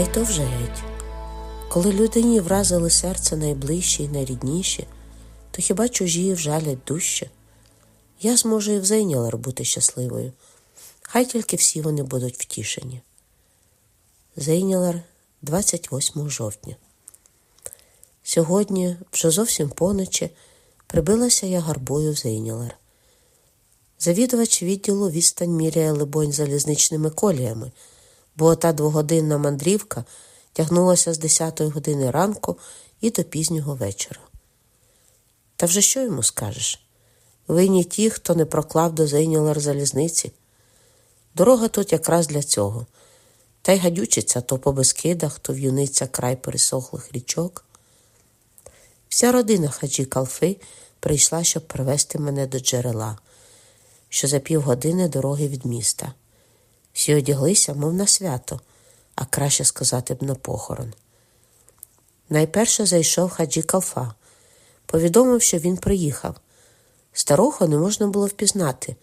Та й то вже геть. Коли людині вразили серце найближчі і найрідніші, то хіба чужі вжалять дужче? Я зможу і в Зейнілер бути щасливою. Хай тільки всі вони будуть втішені. Зейнілер, 28 жовтня. Сьогодні, вже зовсім поночі, прибилася я гарбою в Зейнілер. Завідувач відділу відстань міряє, либонь, залізничними коліями, бо ота двогодинна мандрівка тягнулася з 10 години ранку і до пізнього вечора. Та вже що йому скажеш? Винні ті, хто не проклав до Зейнілер залізниці. Дорога тут якраз для цього. Та й гадючиться то по безкидах, то в'юниться край пересохлих річок. Вся родина хаджі Калфи прийшла, щоб привезти мене до джерела, що за півгодини дороги від міста. Всі одяглися, мов на свято, а краще сказати б на похорон. Найперше зайшов хаджі Калфа, повідомив, що він приїхав. Старого не можна було впізнати.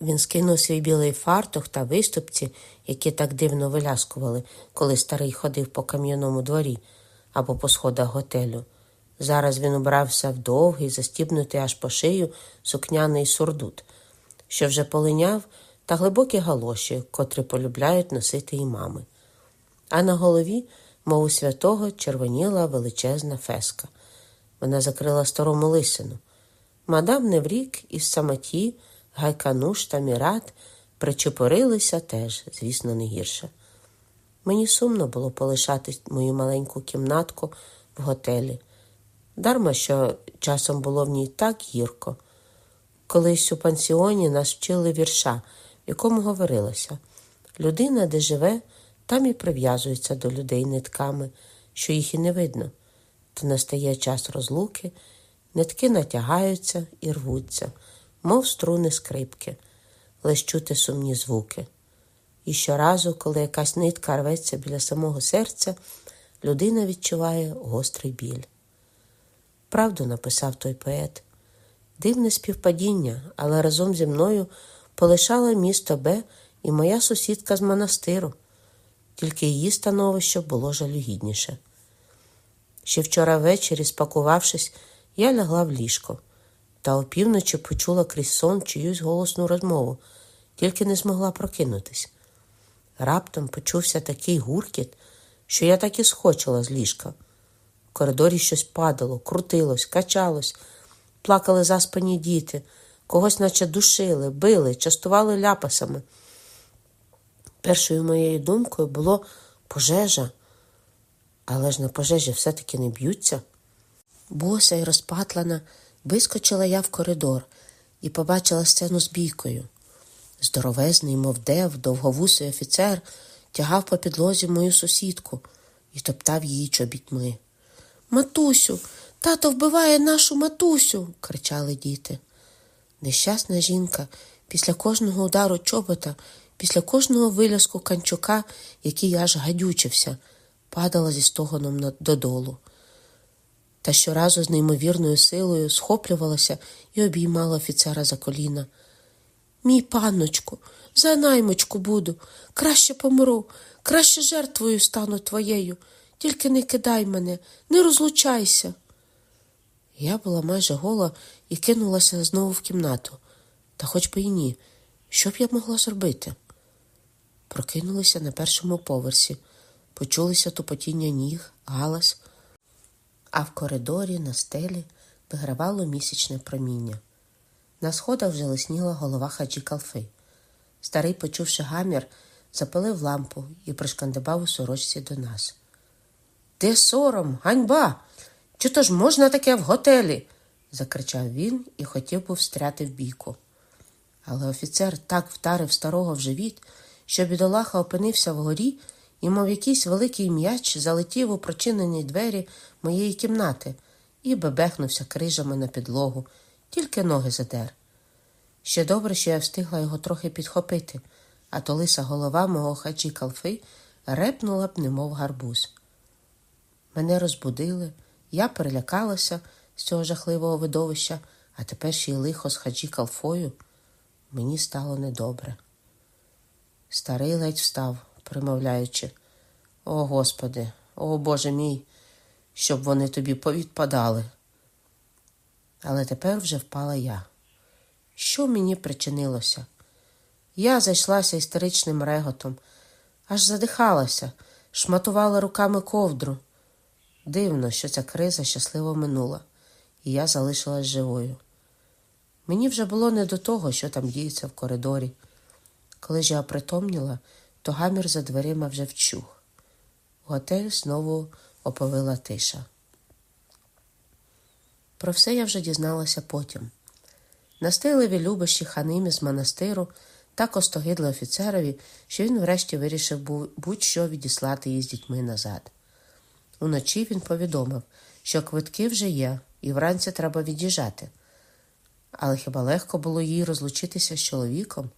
Він скинув свій білий фартух та виступці, які так дивно виляскували, коли старий ходив по кам'яному дворі або по сходах готелю. Зараз він убрався в довгий, застібнутий аж по шию сукняний сурдут, що вже полиняв, та глибокі галоші, котрі полюбляють носити і мами. А на голові, мов у святого, червоніла величезна феска. Вона закрила старому лисину. Мадам Неврік із самоті, Гайкануш та Мірат причепорилися теж, звісно, не гірше. Мені сумно було полишати мою маленьку кімнатку в готелі. Дарма, що часом було в ній так гірко. Колись у пансіоні нас вчили вірша, якому говорилося людина, де живе, там і прив'язується до людей нитками, що їх і не видно. Та настає час розлуки, нитки натягаються і рвуться, мов струни скрипки, лиш чути сумні звуки. І щоразу, коли якась нитка рветься біля самого серця, людина відчуває гострий біль. Правду написав той поет. Дивне співпадіння, але разом зі мною полишала місто Б і моя сусідка з монастиру, тільки її становище було жалюгідніше. Ще вчора ввечері, спакувавшись, я лягла в ліжко та опівночі почула крізь сон чиюсь голосну розмову, тільки не змогла прокинутись. Раптом почувся такий гуркіт, що я так і схочила з ліжка. В коридорі щось падало, крутилось, качалось, плакали заспані діти, когось наче душили, били, частували ляпасами. Першою моєю думкою було пожежа, але ж на пожежі все-таки не б'ються. Боса й розпатлана, вискочила я в коридор і побачила сцену з бійкою. Здоровезний, мов дев, довговусий офіцер тягав по підлозі мою сусідку і топтав її чобітьми. Матусю, тато вбиває нашу матусю, кричали діти. Нещасна жінка після кожного удару чобота, після кожного виляску канчука, який аж гадючився, падала зі стогоном додолу. Та щоразу з неймовірною силою схоплювалася і обіймала офіцера за коліна. Мій панночку, за наймочку буду, краще помру, краще жертвою стану твоєю. Тільки не кидай мене, не розлучайся. Я була майже гола і кинулася знову в кімнату, та хоч би й ні, що б я могла зробити? Прокинулися на першому поверсі, почулися тупотіння ніг, галас, а в коридорі на стелі вигравало місячне проміння. На сходах вже лисніла голова хаджі калфи. Старий, почувши гамір, запалив лампу і пришкандибав у сорочці до нас. Де сором, ганьба? Чи то ж можна таке в готелі? закричав він і хотів був встряти в бійку. Але офіцер так вдарив старого в живіт, що бідолаха опинився вгорі і, мов якийсь великий м'яч, залетів у прочинені двері моєї кімнати і бебехнувся крижами на підлогу, тільки ноги задер. Ще добре, що я встигла його трохи підхопити, а то лиса голова мого хаджі калфи репнула б, немов гарбуз. Мене розбудили, я перелякалася з цього жахливого видовища, а тепер ще й лихо з хаджі калфою. Мені стало недобре. Старий ледь встав, примовляючи, О Господи, о Боже мій, щоб вони тобі повідпадали. Але тепер вже впала я. Що мені причинилося? Я зайшлася істеричним реготом, аж задихалася, шматувала руками ковдру. Дивно, що ця криза щасливо минула, і я залишилась живою. Мені вже було не до того, що там діється в коридорі. Коли ж я опритомніла, то гамір за дверима вже вчух. Готель знову оповила тиша. Про все я вже дізналася потім. Настигливі любощі ханимі з монастиру так остогидли офіцерові, що він врешті вирішив будь-що відіслати її з дітьми назад. Уночі він повідомив, що квитки вже є, і вранці треба від'їжджати. Але хіба легко було їй розлучитися з чоловіком?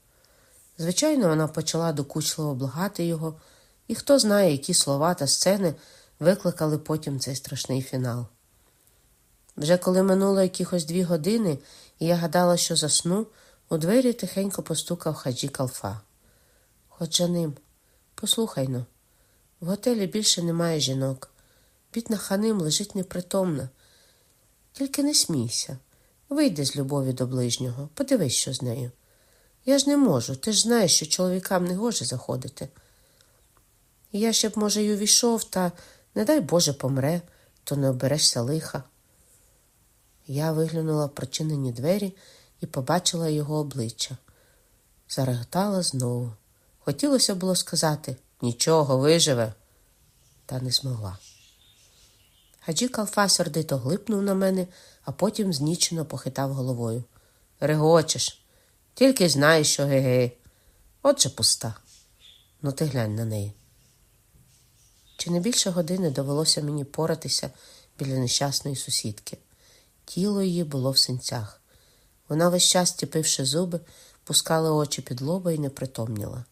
Звичайно, вона почала докучливо благати його, і хто знає, які слова та сцени викликали потім цей страшний фінал. Вже коли минуло якихось дві години, і я гадала, що засну, у двері тихенько постукав хаджі калфа. Ходжа ним, послухай но, в готелі більше немає жінок. Бідна ханим лежить непритомна. Тільки не смійся, вийди з любові до ближнього, подивись, що з нею. Я ж не можу, ти ж знаєш, що чоловікам не гоже заходити. Я ще б, може, й увійшов, та, не дай Боже, помре, то не оберешся лиха. Я виглянула прочинені двері і побачила його обличчя. Зареготала знову. Хотілося було сказати нічого, виживе, та не змогла. Хаджі Калфа сердито глипнув на мене, а потім знічено похитав головою. Регочеш, тільки знаєш, що ге-ге. Отже пуста. Ну ти глянь на неї. Чи не більше години довелося мені поратися біля нещасної сусідки? Тіло її було в синцях. Вона весь час, стіпивши зуби, пускала очі під лоба і не притомніла.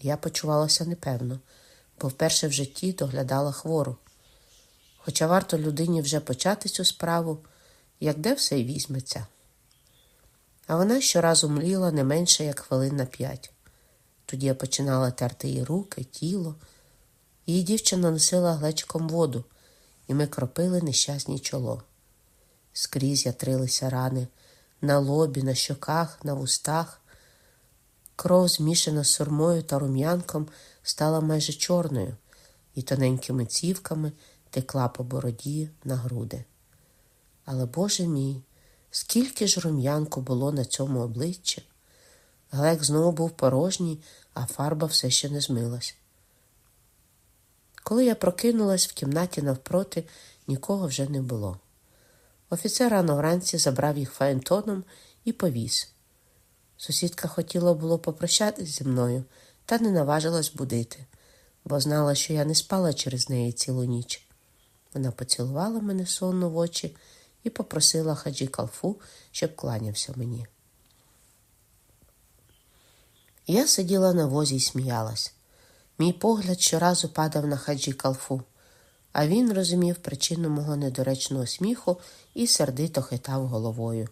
Я почувалася непевно, бо вперше в житті доглядала хвору. Хоча варто людині вже почати цю справу, як де все й візьметься. А вона щоразу мліла не менше, як хвилин на п'ять. Тоді я починала терти її руки, тіло. Її дівчина носила глечиком воду, і ми кропили нещасні чоло. Скрізь ятрилися рани на лобі, на щоках, на вустах. Кров, змішана з сурмою та рум'янком, стала майже чорною і тоненькими цівками текла по бороді на груди. Але, Боже мій, скільки ж рум'янку було на цьому обличчі? Глек знову був порожній, а фарба все ще не змилась. Коли я прокинулась в кімнаті навпроти, нікого вже не було. Офіцер рано вранці забрав їх фаєнтоном і повіз. Сусідка хотіла було попрощатись зі мною, та не наважилась будити, бо знала, що я не спала через неї цілу ніч. Вона поцілувала мене сонно в очі і попросила хаджі калфу, щоб кланявся мені. Я сиділа на возі і сміялась. Мій погляд щоразу падав на хаджі калфу а він розумів причину мого недоречного сміху і сердито хитав головою.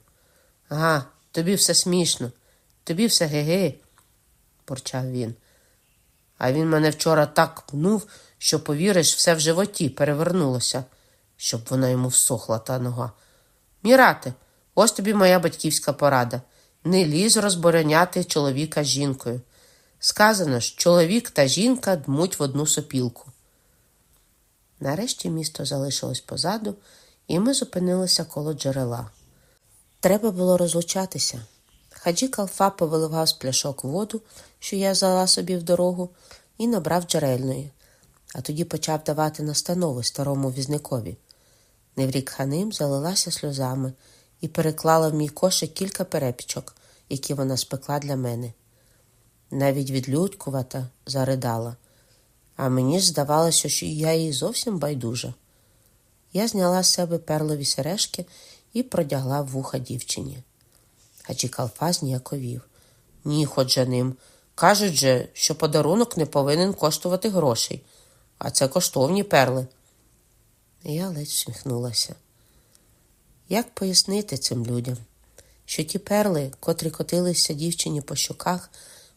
Ага, тобі все смішно, тобі все ге-ге, бурчав він. А він мене вчора так пнув, що, повіриш, все в животі перевернулося, щоб вона йому всохла та нога. Мірате, ось тобі моя батьківська порада. Не лізь розбороняти чоловіка з жінкою. Сказано ж, чоловік та жінка дмуть в одну сопілку. Нарешті місто залишилось позаду, і ми зупинилися коло джерела. Треба було розлучатися. Хаджі Калфа повиливав з пляшок воду, що я взяла собі в дорогу, і набрав джерельної, а тоді почав давати настанови старому візникові. Неврік ханим залилася сльозами і переклала в мій кошик кілька перепічок, які вона спекла для мене. Навіть відлюдькувата заридала а мені ж здавалося, що я їй зовсім байдужа. Я зняла з себе перлові сережки і продягла вуха дівчині. Хаджі Калфа зніяковів. Ні, ходжа ним. Кажуть же, що подарунок не повинен коштувати грошей, а це коштовні перли. Я ледь всміхнулася. Як пояснити цим людям, що ті перли, котрі котилися дівчині по щоках,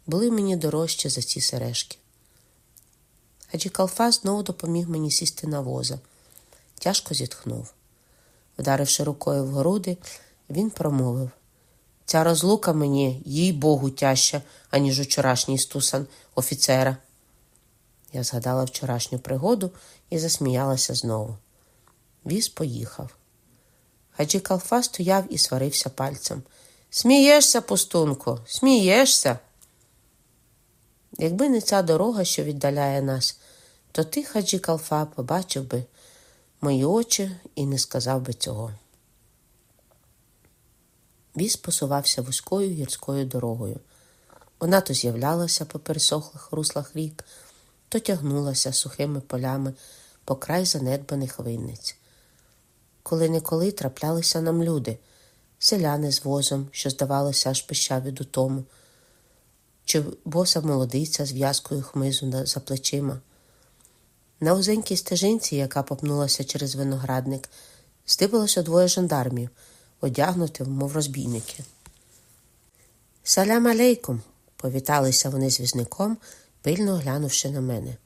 були мені дорожчі за ці сережки? Хаджі Калфа знову допоміг мені сісти на воза. Тяжко зітхнув. Вдаривши рукою в груди, він промовив Ця розлука мені, їй Богу, тяжча, аніж учорашній стусан офіцера. Я згадала вчорашню пригоду і засміялася знову. Віз поїхав. Хаджі Калфа стояв і сварився пальцем. Смієшся, пустунку, смієшся. Якби не ця дорога, що віддаляє нас, то ти, Хаджі Калфа, побачив би мої очі і не сказав би цього. Віз посувався вузькою гірською дорогою. Вона то з'являлася по пересохлих руслах рік, то тягнулася сухими полями по край занедбаних винниць. Коли неколи траплялися нам люди, селяни з возом, що, здавалося, аж пищав від утому, чи боса молодиця з в'язкою хмизу за плечима. На узенькій стежинці, яка попнулася через виноградник, здибалося двоє жандармів, одягнутих, мов розбійники. Салям алейкум, повіталися вони з візником, пильно глянувши на мене.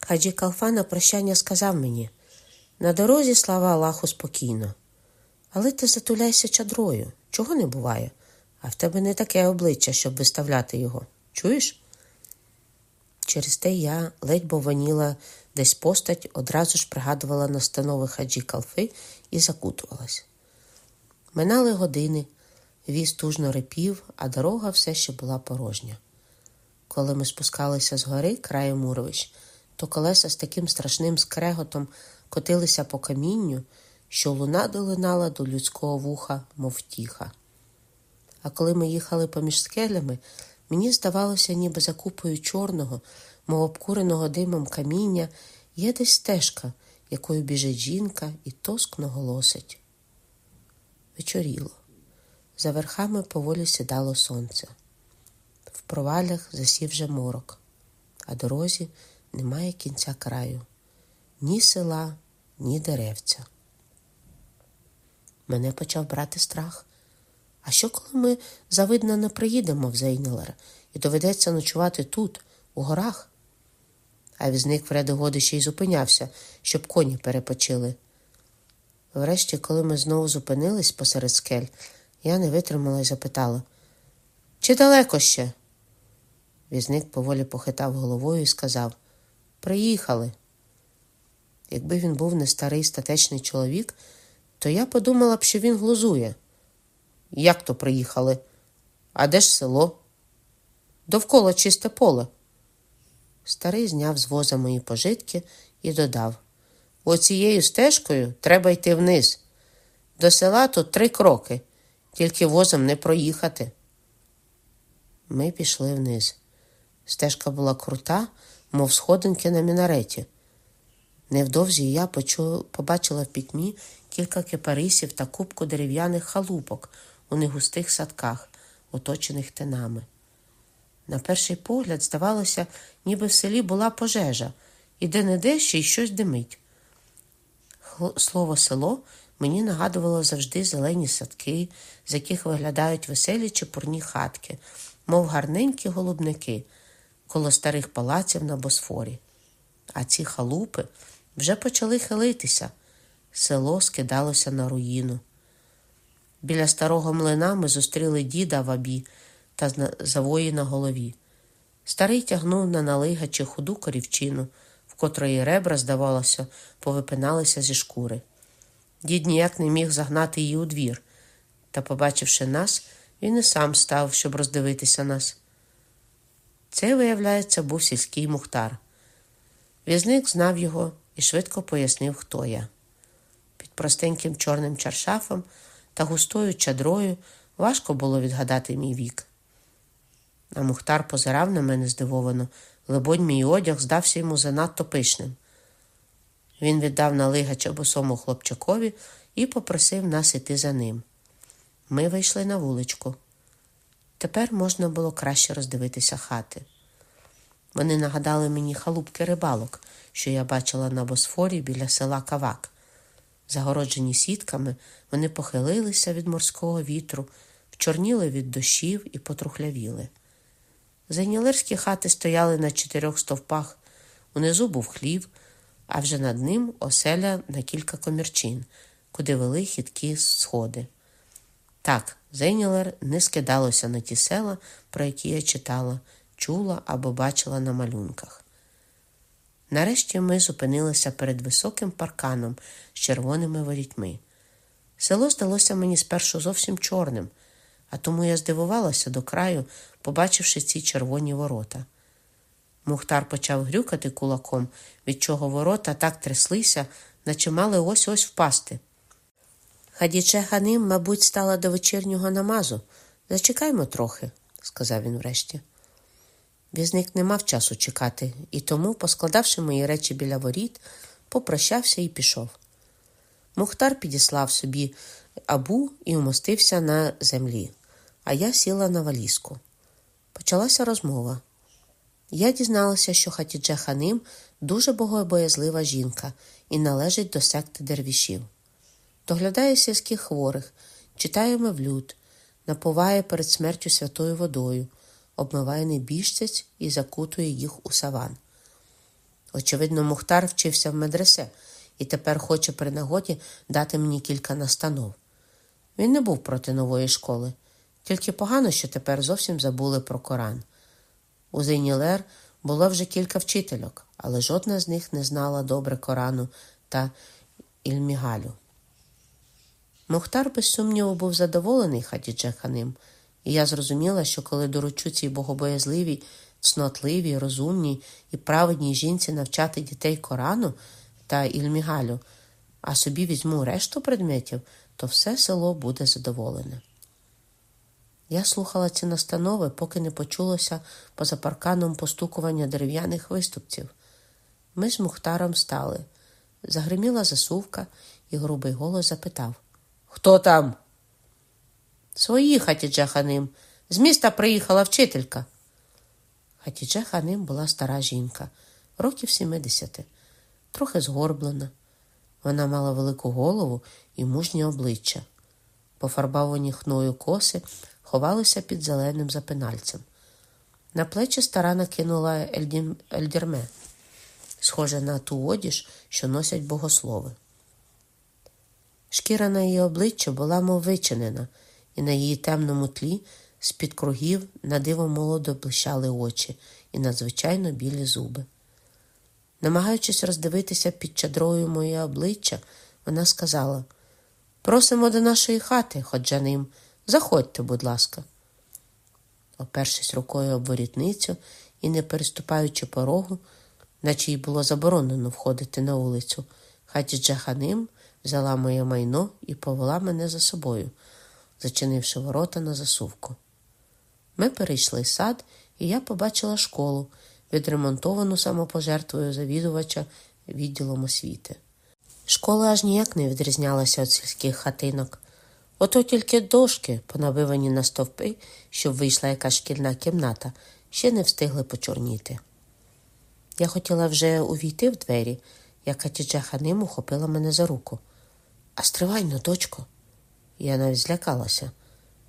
Хаджі Калфа на прощання сказав мені на дорозі, слава Аллаху, спокійно. Але ти затуляйся чадрою, чого не буває, а в тебе не таке обличчя, щоб виставляти його. Чуєш? Через те я ледь бованіла десь постать, одразу ж пригадувала настанови хаджі Калфи і закутувалась. Минали години, віз тужно репів, а дорога все ще була порожня. Коли ми спускалися з гори краєм муровищ, то колеса з таким страшним скреготом котилися по камінню, що луна долинала до людського вуха, мов тіха. А коли ми їхали поміж скелями, мені здавалося, ніби за купою чорного, мов обкуреного димом каміння, є десь стежка, якою біжить жінка і тоскно голосить. Вечоріло. За верхами поволі сідало сонце. В провалях засів вже морок, а дорозі немає кінця краю, ні села, ні деревця. Мене почав брати страх. А що, коли ми завидно не приїдемо в Зейнелер і доведеться ночувати тут, у горах? А візник вреди годи ще й зупинявся, щоб коні перепочили. Врешті, коли ми знову зупинились посеред скель, я не витримала і запитала чи далеко ще? Візник поволі похитав головою і сказав Приїхали. Якби він був не старий статечний чоловік, то я подумала б, що він глузує. Як то приїхали? А де ж село? Довкола чисте поле. Старий зняв з воза мої пожитки і додав Оцією стежкою треба йти вниз. До села тут три кроки, тільки возом не проїхати. Ми пішли вниз. Стежка була крута, мов сходинки на мінареті. Невдовзі я почу... побачила в пітьмі кілька кипарисів та кубку дерев'яних халупок у негустих садках, оточених тинами. На перший погляд, здавалося, ніби в селі була пожежа, і де-не-де ще й щось димить. Слово село мені нагадувало завжди зелені садки, з яких виглядають веселі чепурні хатки, мов гарненькі голубники коло старих палаців на Босфорі. А ці халупи вже почали хилитися. Село скидалося на руїну. Біля старого млина ми зустріли діда в абі та завої на голові. Старий тягнув на налигачі худу корівчину, котрої ребра, здавалося, повипиналися зі шкури. Дід ніяк не міг загнати її у двір, та, побачивши нас, він і сам став, щоб роздивитися нас. Це, виявляється, був сільський мухтар. Візник знав його і швидко пояснив, хто я. Під простеньким чорним чаршафом та густою чадрою важко було відгадати мій вік. А Мухтар позирав на мене здивовано, либонь, мій одяг здався йому занадто пишним. Він віддав налигача босому хлопчакові і попросив нас іти за ним. Ми вийшли на вуличку. Тепер можна було краще роздивитися хати. Вони нагадали мені халупки рибалок, що я бачила на босфорі біля села Кавак. Загороджені сітками, вони похилилися від морського вітру, вчорніли від дощів і потрухлявіли. Зайнялирські хати стояли на чотирьох стовпах Унизу був хлів, а вже над ним оселя на кілька комірчин, куди вели хиткі сходи. Так, Зейнілер не скидалося на ті села, про які я читала, чула або бачила на малюнках. Нарешті ми зупинилися перед високим парканом з червоними ворітьми. Село здалося мені спершу зовсім чорним, а тому я здивувалася до краю, побачивши ці червоні ворота. Мухтар почав грюкати кулаком, від чого ворота так тряслися, наче мали ось ось впасти. Хадіче Ганим, мабуть, стала до вечірнього намазу. Зачекаймо трохи, сказав він врешті. Візник не мав часу чекати, і тому, поскладавши мої речі біля воріт, попрощався і пішов. Мухтар підіслав собі абу і умостився на землі, а я сіла на валізку. Почалася розмова. Я дізналася, що Хатідже Ханим дуже богобоязлива жінка і належить до секти дервішів. Доглядає сільських хворих, читає мевлюд, напуває перед смертю святою водою, обмиває небіжцець і закутує їх у саван. Очевидно, Мухтар вчився в медресе і тепер хоче при нагоді дати мені кілька настанов. Він не був проти нової школи, тільки погано, що тепер зовсім забули про Коран. У Зейнілер було вже кілька вчительок, але жодна з них не знала добре Корану та Ільмігалю. Мухтар, без сумніву, був задоволений Хадідже Ханим, і я зрозуміла, що коли доручу цій богобоязливій, цнотливій, розумній і праведній жінці навчати дітей Корану та Ільмігалю, а собі візьму решту предметів, то все село буде задоволене. Я слухала ці настанови, поки не почулося поза парканом постукування дерев'яних виступців. Ми з Мухтаром стали. Загриміла засувка, і грубий голос запитав Хто там? Свої Хатідже Ханим. З міста приїхала вчителька. Хатідже Ханим була стара жінка, років 70, трохи згорблена. Вона мала велику голову і мужнє обличчя. Пофарбовані хною коси ховалися під зеленим запинальцем. На плечі стара накинула ельдірме, схоже на ту одіж, що носять богослови. Шкіра на її обличчі була мов вичинена, і на її темному тлі з-під кругів на диво молодо блищали очі і надзвичайно білі зуби. Намагаючись роздивитися під чадрою моє обличчя, вона сказала Просимо до нашої хати, ходжаним, заходьте, будь ласка. Опершись рукою об ворітницю і не переступаючи порогу, наче їй було заборонено входити на вулицю, хаті Джаханим взяла моє майно і повела мене за собою, зачинивши ворота на засувку. Ми перейшли сад, і я побачила школу, відремонтовану самопожертвою завідувача відділом освіти. Школа аж ніяк не відрізнялася від сільських хатинок. Ото тільки дошки, понабивані на стовпи, щоб вийшла якась шкільна кімната, ще не встигли почорніти. Я хотіла вже увійти в двері, як Хатіджа Ханим ухопила мене за руку. А стривай ну, дочко. Я навіть злякалася.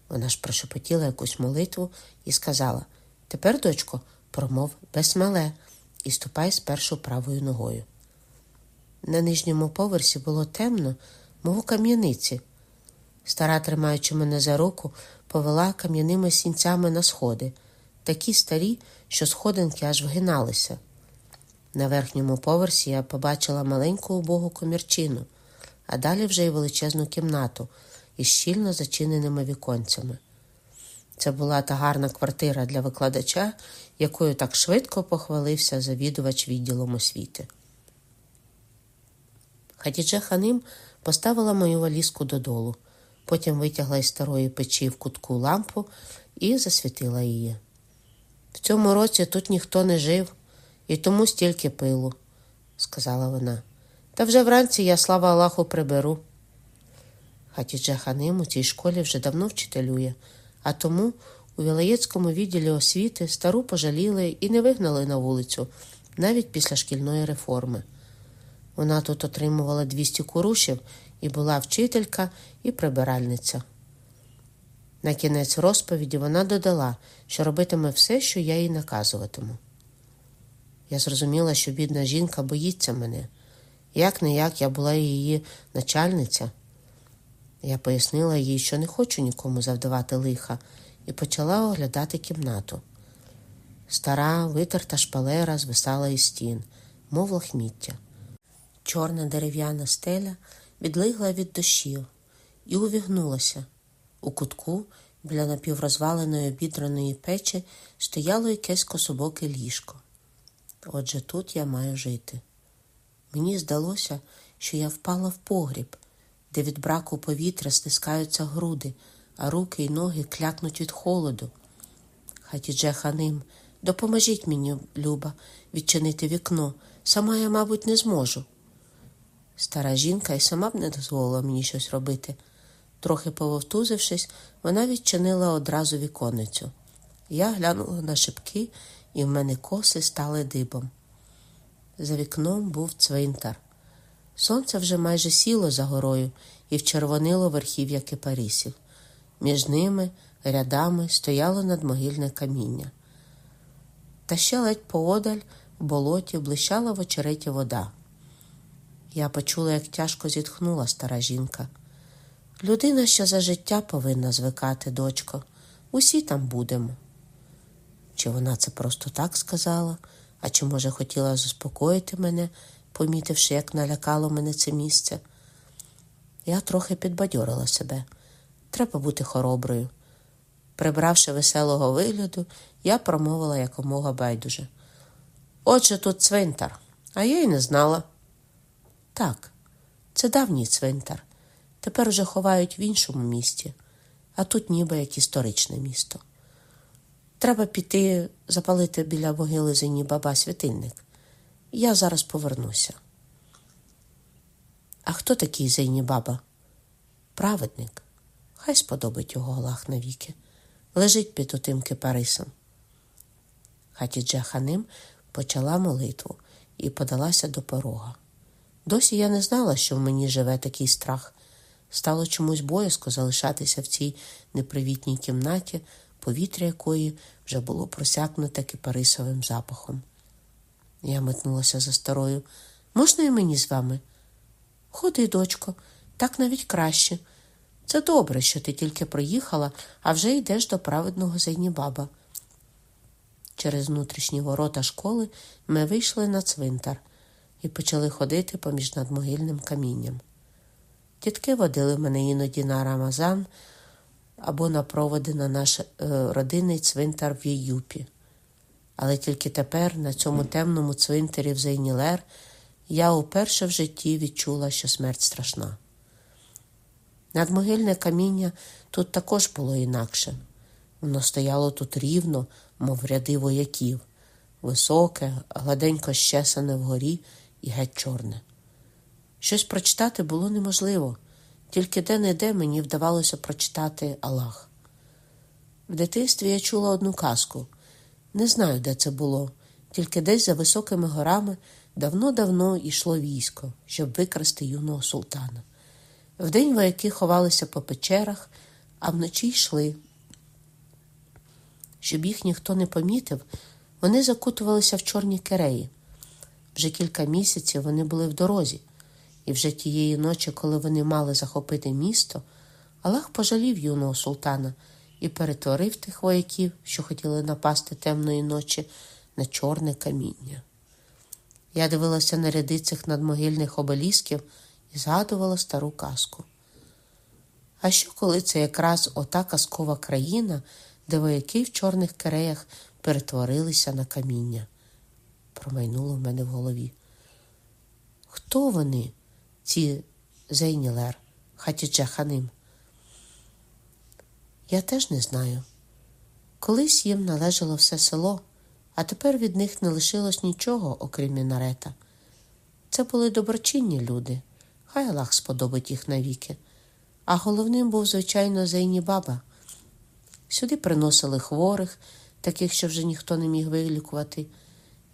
Вона ж прошепотіла якусь молитву і сказала Тепер, дочко, промов безмале і ступай спершу правою ногою. На нижньому поверсі було темно, мов у кам'яниці. Стара, тримаючи мене за руку, повела кам'яними сінцями на сходи, такі старі, що сходинки аж вгиналися. На верхньому поверсі я побачила маленьку убогу комірчину, а далі вже й величезну кімнату із щільно зачиненими віконцями. Це була та гарна квартира для викладача, якою так швидко похвалився завідувач відділом освіти. Хатідже Ханим поставила мою валізку додолу, потім витягла із старої печі в кутку лампу і засвітила її. В цьому році тут ніхто не жив і тому стільки пилу, сказала вона. Та вже вранці я, слава Аллаху, приберу. Хатідже Ханим у цій школі вже давно вчителює, а тому у Вілаєцькому відділі освіти стару пожаліли і не вигнали на вулицю навіть після шкільної реформи. Вона тут отримувала 200 курушів і була вчителька і прибиральниця. На кінець розповіді вона додала, що робитиме все, що я їй наказуватиму. Я зрозуміла, що бідна жінка боїться мене. Як не як я була її начальниця. Я пояснила їй, що не хочу нікому завдавати лиха, і почала оглядати кімнату. Стара витерта шпалера звисала із стін, мов лахміття. Чорна дерев'яна стеля відлигла від дощів і увігнулася. У кутку біля напіврозваленої обідраної печі стояло якесь кособоке ліжко. Отже, тут я маю жити. Мені здалося, що я впала в погріб, де від браку повітря стискаються груди, а руки й ноги клякнуть від холоду. Хатідже ханим, допоможіть мені, Люба, відчинити вікно. Сама я, мабуть, не зможу. Стара жінка й сама б не дозволила мені щось робити. Трохи пововтузившись, вона відчинила одразу віконницю. Я глянула на шибки, і в мене коси стали дибом. За вікном був цвинтар. Сонце вже майже сіло за горою і вчервонило верхів'я кипарисів. Між ними рядами стояло надмогильне каміння. Та ще ледь поодаль в болоті блищала в очереті вода. Я почула, як тяжко зітхнула стара жінка. Людина ще за життя повинна звикати, дочко. Усі там будемо. Чи вона це просто так сказала, а чи, може, хотіла заспокоїти мене, помітивши, як налякало мене це місце? Я трохи підбадьорила себе. Треба бути хороброю. Прибравши веселого вигляду, я промовила якомога байдуже. Отже, тут цвинтар, а я й не знала. Так, це давній цвинтар. Тепер уже ховають в іншому місті, а тут ніби як історичне місто. Треба піти запалити біля могили Зені баба світильник. Я зараз повернуся. А хто такий Зейні баба? Праведник. Хай сподобить його Аллах навіки. Лежить під отим кипарисом. Хатідже Ханим почала молитву і подалася до порога. Досі я не знала, що в мені живе такий страх. Стало чомусь боязко залишатися в цій непривітній кімнаті, повітря якої вже було просякнуте кипарисовим запахом. Я метнулася за старою. Можна і мені з вами? Ходи, дочко, так навіть краще. Це добре, що ти тільки приїхала, а вже йдеш до праведного Зайнібаба. Через внутрішні ворота школи ми вийшли на цвинтар і почали ходити поміж надмогильним камінням. Тітки водили мене іноді на Рамазан або на проводи на наш е, родинний цвинтар в Єюпі. Але тільки тепер, на цьому темному цвинтарі в Зейнілер, я уперше в житті відчула, що смерть страшна. Надмогильне каміння тут також було інакше. Воно стояло тут рівно, мов ряди вояків, високе, гладенько щесане вгорі і геть чорне. Щось прочитати було неможливо, тільки де-не-де мені вдавалося прочитати Аллах. В дитинстві я чула одну казку. Не знаю, де це було, тільки десь за високими горами давно-давно йшло військо, щоб викрасти юного султана. Вдень вояки ховалися по печерах, а вночі йшли. Щоб їх ніхто не помітив, вони закутувалися в чорні кереї. Вже кілька місяців вони були в дорозі, і вже тієї ночі, коли вони мали захопити місто, Аллах пожалів юного султана і перетворив тих вояків, що хотіли напасти темної ночі, на чорне каміння. Я дивилася на ряди цих надмогильних обелісків і згадувала стару казку. А що, коли це якраз ота казкова країна, де вояки в чорних кереях перетворилися на каміння? Промайнуло в мене в голові. Хто вони, ці Зейнілер, Хатідже Ханим? Я теж не знаю. Колись їм належало все село, а тепер від них не лишилось нічого, окрім мінарета. Це були доброчинні люди, хай Аллах сподобить їх навіки. А головним був, звичайно, Зейні баба. Сюди приносили хворих, таких, що вже ніхто не міг вилікувати.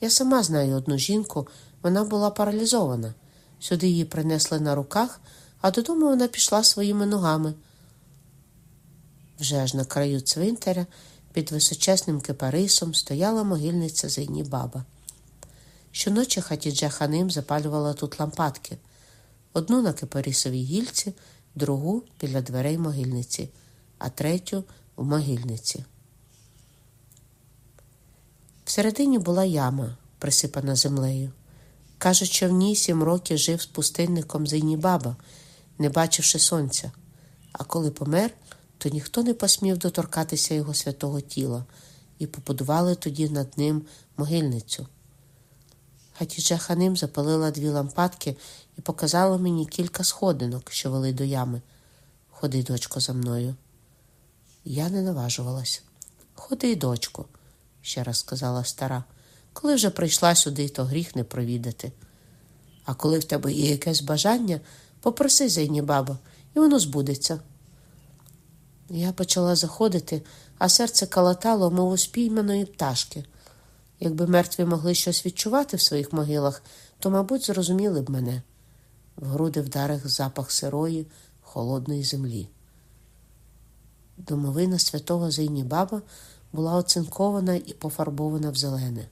Я сама знаю одну жінку, вона була паралізована. Сюди її принесли на руках, а додому вона пішла своїми ногами. Вже аж на краю цвинтаря під височесним кипарисом стояла могильниця Зейні баба. Щоночі Хатідже Ханим запалювала тут лампадки одну на кипарісовій гільці, другу біля дверей могильниці, а третю в могильниці. Всередині була яма, присипана землею. Кажуть, що в ній сім років жив з пустинником Зейнібаба, не бачивши сонця, а коли помер, то ніхто не посмів доторкатися його святого тіла і побудували тоді над ним могильницю. Хатідже Ханим запалила дві лампадки і показала мені кілька сходинок, що вели до ями. Ходи, дочко, за мною. Я не наважувалась. Ходи, дочко, ще раз сказала стара. Коли вже прийшла сюди, то гріх не провідати. А коли в тебе є якесь бажання, попроси зайні баба, і воно збудеться. Я почала заходити, а серце калатало, мов у спійманої пташки. Якби мертві могли щось відчувати в своїх могилах, то, мабуть, зрозуміли б мене. В груди вдарив запах сирої, холодної землі. Домовина святого Зейнібаба була оцинкована і пофарбована в зелене.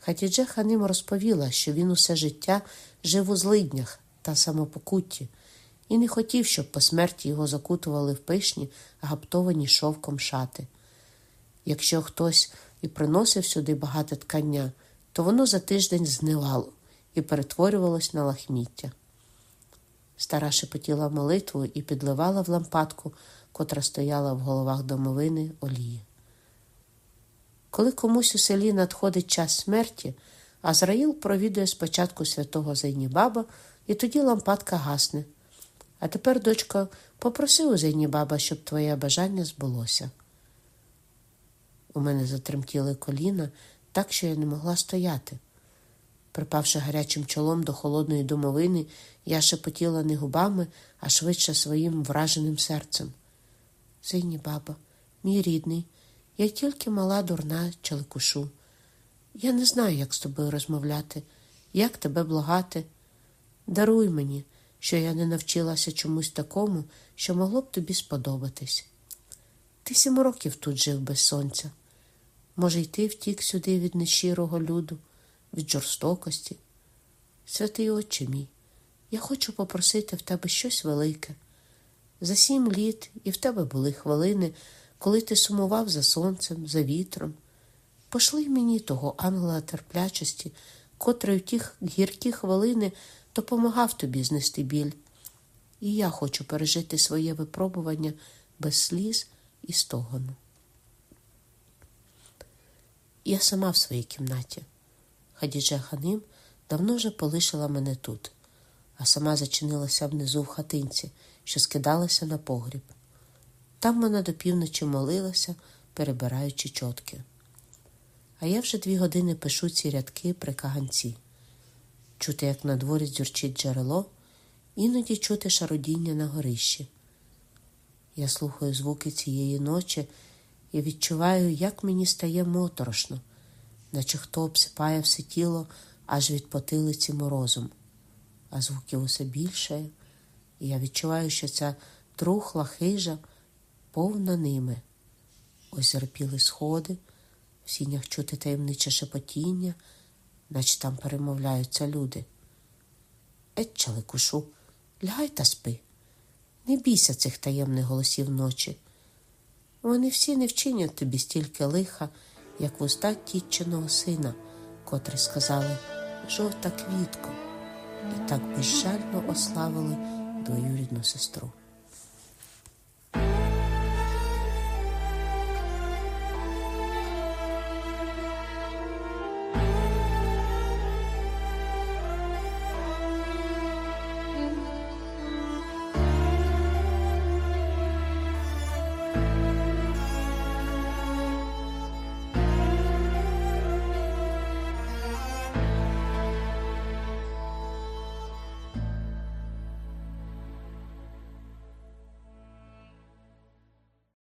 Хатідже Ханим розповіла, що він усе життя жив у злиднях та самопокутті і не хотів, щоб по смерті його закутували в пишні, гаптовані шовком шати. Якщо хтось і приносив сюди багате ткання, то воно за тиждень знивало і перетворювалось на лахміття. Стара шепотіла молитву і підливала в лампадку, котра стояла в головах домовини олії. Коли комусь у селі надходить час смерті, Азраїл провідує спочатку святого Зайнібаба, і тоді лампадка гасне. А тепер, дочко, попроси у Зайнібаба, щоб твоє бажання збулося. У мене затремтіли коліна так, що я не могла стояти. Припавши гарячим чолом до холодної домовини, я шепотіла не губами, а швидше своїм враженим серцем. Зайні баба, мій рідний, я тільки мала дурна челикушу. Я не знаю, як з тобою розмовляти, як тебе благати. Даруй мені, що я не навчилася чомусь такому, що могло б тобі сподобатись. Ти сім років тут жив без сонця. Може, й ти втік сюди від нещирого люду, від жорстокості. Святий Отче мій, я хочу попросити в тебе щось велике. За сім літ і в тебе були хвилини, коли ти сумував за сонцем, за вітром. Пошли мені того ангела терплячості, котрий в ті гіркі хвилини допомагав тобі знести біль. І я хочу пережити своє випробування без сліз і стогону. Я сама в своїй кімнаті. Хадіджа Ханим давно вже полишила мене тут, а сама зачинилася внизу в хатинці, що скидалася на погріб. Там вона до півночі молилася, перебираючи чотки. А я вже дві години пишу ці рядки при каганці. Чути, як на дворі дзюрчить джерело, іноді чути шародіння на горищі. Я слухаю звуки цієї ночі і відчуваю, як мені стає моторошно, наче хто обсипає все тіло аж від потилиці морозом, а звуків усе більше, і я відчуваю, що ця трухла хижа повна ними. Ось зарпіли сходи, в сінях чути таємниче шепотіння, наче там перемовляються люди. Етчали кушу, лягай та спи. Не бійся цих таємних голосів ночі. Вони всі не вчинять тобі стільки лиха, як вуста тітчиного сина, котрі сказали жовта квітко, і так безжально ославили двоюрідну сестру.